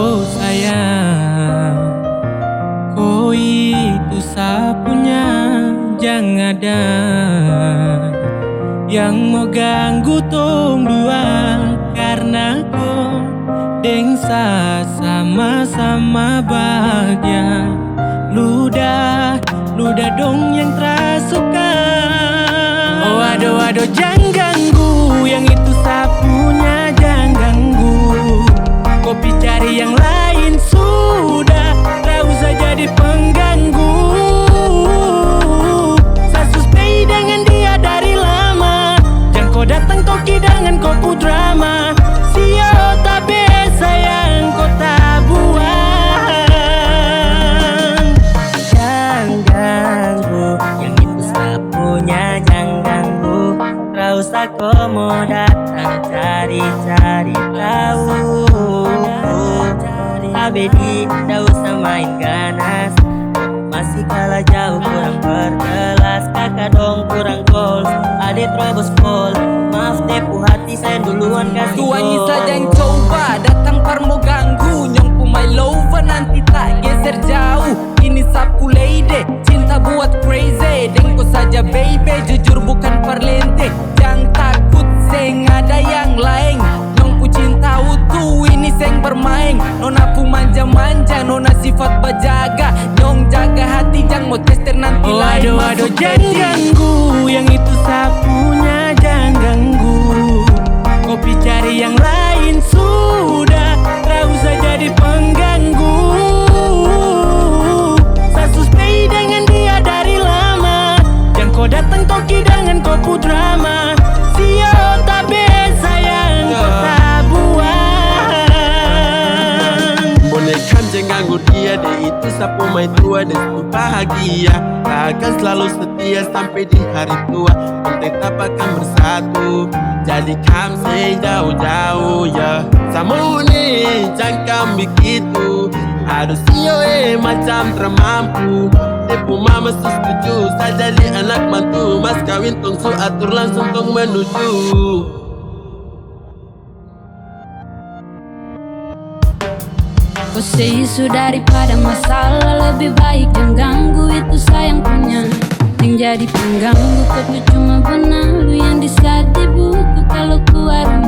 Oh sayang. Kau itu sapunya Jangan ada. Yang mau ganggu tong dua Karena kau Dengsa sama-sama bahagia. Ludah, ludah dong yang terasuka. Oh aduh aduh jangan cari-cari tahu. Abedi tak usah main ganas. Masih kalah jauh kurang berkelas. Kakak dong kurang gol Adik terobos gol Maaf tepu hati saya duluan kasih gol. Saja yang coba Datang par mau ganggu. Nyong my lover Nanti tak geser jauh. Ini sapu lady Cinta buat crazy. Dengko saja baby Jujur bukan parlente Jangan takut Seng ada yang Sifat bajaga. Nyong jaga hati Jangan mau tester nanti Oh lain aduh aduh jangan ganggu dan bahagia. Tak akan selalu setia sampai di hari tua. Dan tetap akan bersatu Jadi kam say jauh-jauh ya. Samu ni jangan begitu Harus iyo eh macam termampu. Tepu mama setuju Saya jadi anak mantu. Mas kawin tong su atur langsung tong menuju Say isu daripada masalah. Lebih baik jangan ganggu itu sayang punya. Yang jadi pengganggu tuh cuma benalu Yang di saat di buku kalau keluar